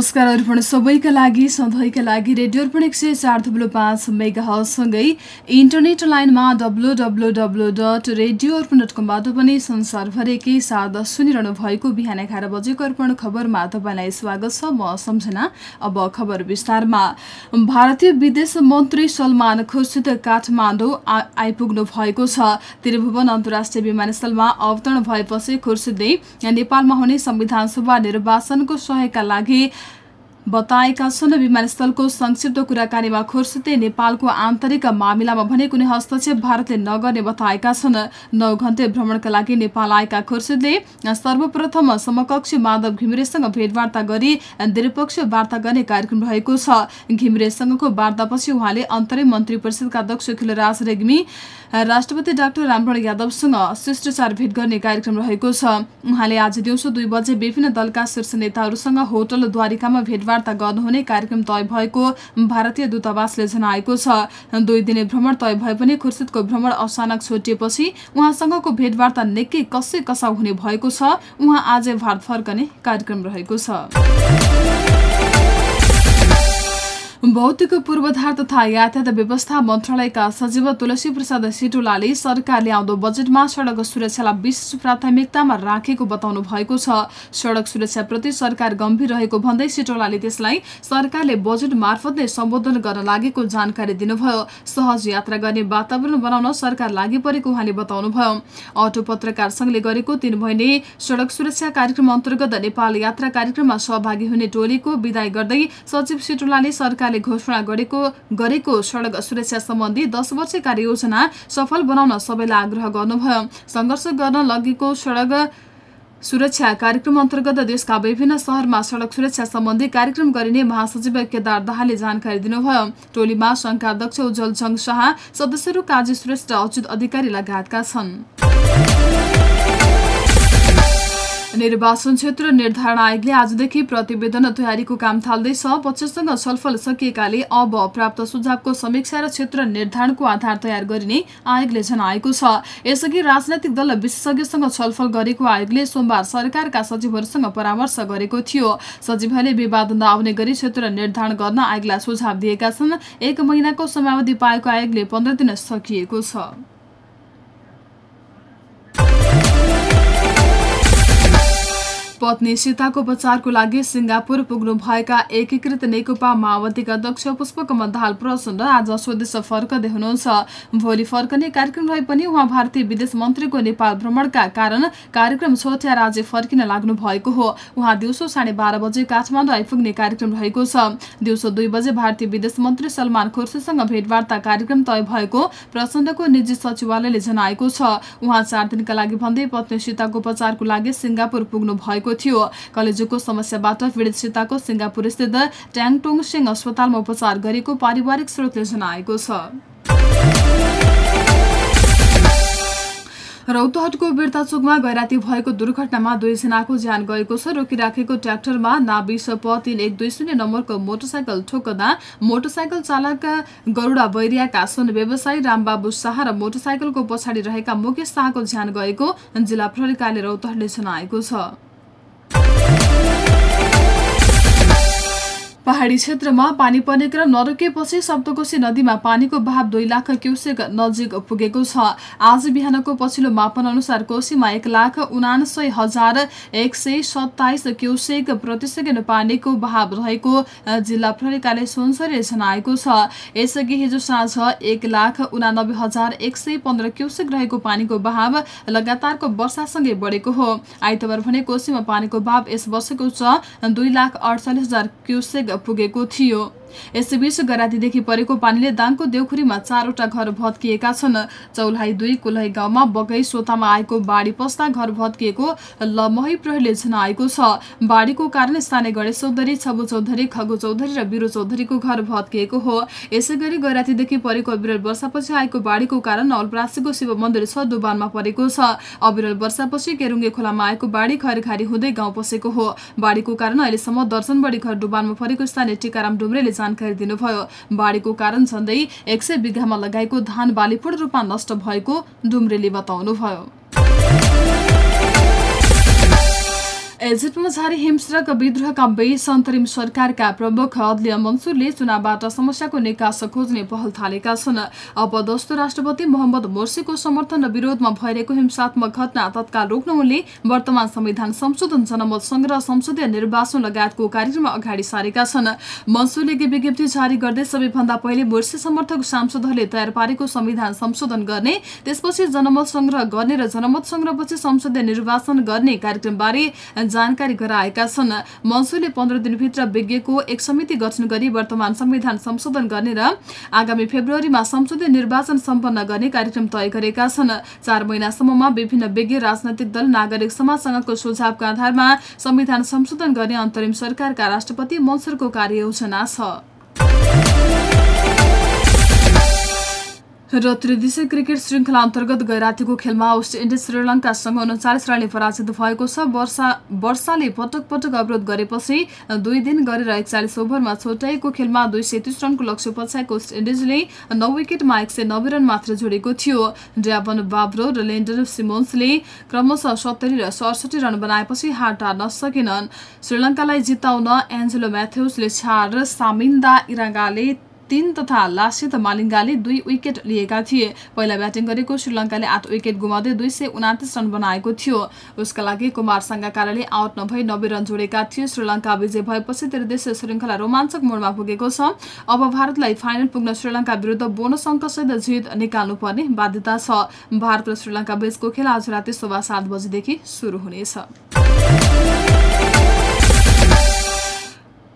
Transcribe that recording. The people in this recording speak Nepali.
नमस्कार अर्पण सबैका लागि सधैँका लागि रेडियो अर्पण एक सय चार थुप्रो पाँच मेगा हलसँगै इन्टरनेट लाइनमा W W W dot radio Arpan dot कमबाट पनि संसारभरिकै साथ सुनिरहनु भएको बिहान एघार बजेको अर्पण खबरमा तपाईँलाई स्वागत छ म सम्झना अब खबर विस्तारमा। भारतीय विदेश मन्त्री सलमान खुर्सिद काठमाडौँ आइपुग्नु भएको छ। त्रिभुवन अन्तर्राष्ट्रिय विमानस्थलमा अवतरण भएपछि खुर्सिदले नेपालमा हुने संविधान सभा निर्वाचनको सहयोगका लागि बताएका छन् विमानस्थलको संक्षिप्त कुराकानीमा खुर्सिते नेपालको आन्तरिक मामिलामा भने कुनै हस्तक्षेप भारतले नगर्ने बताएका छन्। नौ घन्टे भ्रमणका लागि नेपाल आएका खुर्सिदले सर्वप्रथम समकक्ष माधव घिमिरेसँग भेटवार्ता गरी द्विपक्षीय वार्ता गर्ने कार्यक्रम रहेको छ। घिमिरेसँगको वार्तापछि उहाँले अन्तरिम मन्त्री परिषदका अध्यक्ष खिलराज रेग्मी राष्ट्रपति डाक्टर रामवरण यादवसँग शिष्टाचार भेट गर्ने कार्यक्रम रहेको छ। उहाँले आज दिउँसो दुई बजे विभिन्न दलका शीर्ष नेताहरूसँग होटल द्वारिकामा भेटवार्ता गर्नुहुने कार्यक्रम तय भएको भारतीय दूतावासले जनाएको छ। दुई दिने भ्रमण तय भए पनि खुर्सिदको भ्रमण अचानक छोटिएपछि उहाँसँगको भेटवार्ता निकै कसै कसाउ हुने भएको छ उहाँ आज भारत फर्कने कार्यक्रम रहेको छ। भौतिक पूर्वाधार तथा यातायात व्यवस्था मन्त्रालयका सचिव तुलसी प्रसाद सिटुलाले सरकारले आउँदो बजेटमा सड़क सुरक्षालाई विशेष प्राथमिकतामा राखेको बताउनु भएको छ। सड़क सुरक्षाप्रति सरकार गम्भीर रहेको भन्दै सिटोलाले त्यसलाई सरकारले बजेट मार्फत नै सम्बोधन गर्न लागेको जानकारी दिनुभयो। सहज यात्रा गर्ने वातावरण बनाउन सरकार लागि परेको उहाँले बताउनुभयो। अटो पत्रकार संघले गरेको तीन महिने सड़क सुरक्षा कार्यक्रम अन्तर्गत नेपाल यात्रा कार्यक्रममा सहभागी हुने टोलीको विदाय गर्दै सचिव सिटोलाले सरकार सरकारले घोषणा गरेको गरेको सड़क सुरक्षा सम्बन्धी दस वर्ष कार्ययोजना सफल बनाउन सबैलाई आग्रह गर्नुभयो। संघर्ष गर्न लगेको सड़क सुरक्षा कार्यक्रम अन्तर्गत देशका विभिन्न शहरमा सड़क सुरक्षा सम्बन्धी कार्यक्रम गरिने महासचिव केदार दाहालले जानकारी दिनुभयो। टोलीमा संघका अध्यक्ष उज्जवल जङ शाह सदस्यहरू काजी श्रेष्ठ अच्युत अधिकारी लगायतका छन्। निर्वाचन क्षेत्र निर्धारण आयोगले आजदेखि प्रतिवेदन तयारीको काम थाल्दैछ पक्षसँग छलफल सकिएकाले अब प्राप्त सुझावको समीक्षा र क्षेत्र निर्धारणको आधार तयार गरिने आयोगले जनाएको छ। यसअघि राजनैतिक दल विशेषज्ञसँग छलफल गरेको आयोगले सोमबार सरकारका सचिवहरूसँग परामर्श गरेको थियो। सचिवहरूले विवाद नआउने गरी क्षेत्र निर्धारण गर्न आयोगलाई सुझाव दिएका छन्। एक महिनाको समयावधि पाएको आयोगले पन्ध्र दिन सकिएको छ। पत्नी सीताको उपचारको लागि सिङ्गापुर पुग्नुभएका एकीकृत नेकपा माओवादीका अध्यक्ष पुष्पकमल दाहाल प्रचण्ड आज स्वदेश फर्कदै हुनुहुन्छ भोलि फर्कने कार्यक्रम रहे पनि उहाँ भारतीय विदेश मन्त्रीको नेपाल भ्रमणका कारण कार्यक्रम छोट्या राज्य फर्किन लाग्नु भएको हो। उहाँ दिउँसो साढे बाह्र बजे काठमाडौँ आइपुग्ने कार्यक्रम रहेको छ। दिउँसो दुई बजे भारतीय विदेश मन्त्री सलमान खुर्सीसँग भेटवार्ता कार्यक्रम तय भएको प्रचण्डको निजी सचिवालयले जनाएको छ। उहाँ चार दिनका लागि भन्दै पत्नी सीताको उपचारको लागि सिङ्गापुर पुग्नु भएको भएको थियो। कलेजोको समस्याबाट पीडित सीताको सिङ्गापुर स्थित ट्याङटोङ सिंह अस्पतालमा उपचार गरेको पारिवारिक स्रोतले जनाएको छ। रौतहटको बिर्ता चोकमा गैराती भएको दुर्घटनामा दुईजनाको ज्यान गएको छ। रोकिराखेको ट्र्याक्टरमा नाबिस प तीन एक दुई शून्य नम्बरको मोटरसाइकल ठोक्दा मोटरसाइकल चालक गरुडा बैरियाका सुन व्यवसायी रामबाबु शाह र मोटरसाइकलको पछाडि रहेका मुकेश शाहको ज्यान गएको जिल्ला प्रहरी रौतहटले जनाएको छ। पहाडी क्षेत्रमा पानी पर्ने क्रम नरोकेपछि सप्तकोशी नदीमा पानीको भाव दुई लाख क्युसेक नजिक पुगेको छ। आज बिहानको पछिल्लो मापन अनुसार कोशीमा एक लाख उनासय हजार एक सय सत्ताइस क्युसेक प्रति सेकेन्ड पानीको भाव रहेको जिल्ला प्रहरी कार्य सुनसरीले जनाएको छ। यसअघि हिजो साँझ एक लाख उनानब्बे हजार एक सय पन्ध्र क्युसेक रहेको पानीको भाव लगातारको वर्षासँगै बढेको हो। आइतबार भने कोशीमा पानीको भाव यस वर्षको छ। दुई लाख अडचालिस हजार क्युसेक पुगेको थियो यसैबीच गरातीदेखि परेको पानीले दाङको देउखुरीमा चारवटा घर भत्किएका छन्। चौलाही दुई कुलही गाउँमा बगै सोतामा आएको बाढी पस्दा घर भत्किएको लमही प्रहरीले जनाएको छ। बाढीको कारण स्थानीय गणेश चौधरी छबु चौधरी खगु चौधरी र बिरु चौधरीको घर भत्किएको हो। यसै गरी गरातीदेखि परेको अविरल वर्षापछि आएको बाढीको कारण नवलप्रासीको शिव मन्दिर छ डुबानमा परेको छ। अविरल वर्षापछि केरुङ्गे खोलामा आएको बाढी खरखारी हुँदै गाउँ पसेको हो। बाढीको कारण अहिलेसम्म दर्शन बढी घर डुबानमा परेको स्थानीय टिकाराम डुम्रेले जानकारी दिनुभयो। बाढीको कारण झन्डै एक सय बिघामा लगाएको धान बाली पूर्ण रूपमा नष्ट भएको डुम्रेले बताउनुभयो। जारी हिंसक विद्रोहका बीच अन्तरिम सरकारका प्रमुख अदलीय मन्सुरले चुनावबाट समस्याको निकास खोज्ने पहल थालेका छन्। अब दोस्रो राष्ट्रपति मोहम्मद मोर्सीको समर्थन र विरोधमा भइरहेको हिंसात्मक घटना तत्काल रोक्न उनले वर्तमान संविधान संशोधन जनमत संग्रह संसदीय निर्वाचन लगायतको कार्यक्रम अगाडि सारेका छन्। मन्सुरले विज्ञप्ति जारी गर्दै सबैभन्दा पहिले मोर्सी समर्थक सांसदहरूले तयार पारेको संविधान संशोधन गर्ने त्यसपछि जनमत संग्रह गर्ने र जनमत संग्रहपछि संसदीय निर्वाचन गर्ने कार्यक्रमबारे जानकारी गराएका छन्। मन्सुरले पन्ध्र दिनभित्र विज्ञको एक समिति गठन गरी वर्तमान संविधान संशोधन गर्ने र आगामी फेब्रुअरीमा संसदीय निर्वाचन सम्पन्न गर्ने कार्यक्रम तय गरेका छन्। चार महिनासम्ममा विभिन्न विज्ञ राजनैतिक दल नागरिक समाजसँगको सुझावका आधारमा संविधान संशोधन गर्ने अन्तरिम सरकारका राष्ट्रपति मन्सुरको कार्ययोजना छ। र त्रिदेशीय क्रिकेट श्रृङ्खला अन्तर्गत गैरातीको खेलमा वेस्ट इन्डिज श्रीलङ्कासँग उन्चालिस रनले पराजित भएको छ। वर्षा वर्षाले पटक पटक अवरोध गरेपछि दुई दिन गरेर एकचालिस ओभरमा छोटाइएको खेलमा दुई सय तीस रनको लक्ष्य पछ्याएको वेस्ट इन्डिजले नौ विकेटमा एक सय नब्बे रन मात्र जोडेको थियो। ड्राभन बाब्रो र लेन्डर सिमोन्सले क्रमशः सत्तरी र सडसठी रन बनाएपछि हार टार्न सकेनन् श्रीलङ्कालाई जिताउन एन्जेलो म्याथ्युजले छाड सामिन्दा इरागाले तीन तथा लासित मालिङ्गाले दुई विकेट लिएका थिए। पहिला ब्याटिङ गरेको श्रीलङ्काले आठ विकेट गुमाउँदै दुई सय उनातिस रन बनाएको थियो। उसका लागि कुमार साङ्गाकारले आउट नभई नब्बे रन जोडेका थिए। श्रीलङ्का विजय भएपछि त्रिदेशीय श्रृङ्खला रोमाञ्चक मोडमा पुगेको छ। अब भारतलाई फाइनल पुग्न श्रीलङ्का विरुद्ध बोनस अङ्कसहित जित निकाल्नुपर्ने बाध्यता छ। भारत र श्रीलङ्का बीचको खेल आज राति सभा सात बजेदेखि सुरु हुनेछ।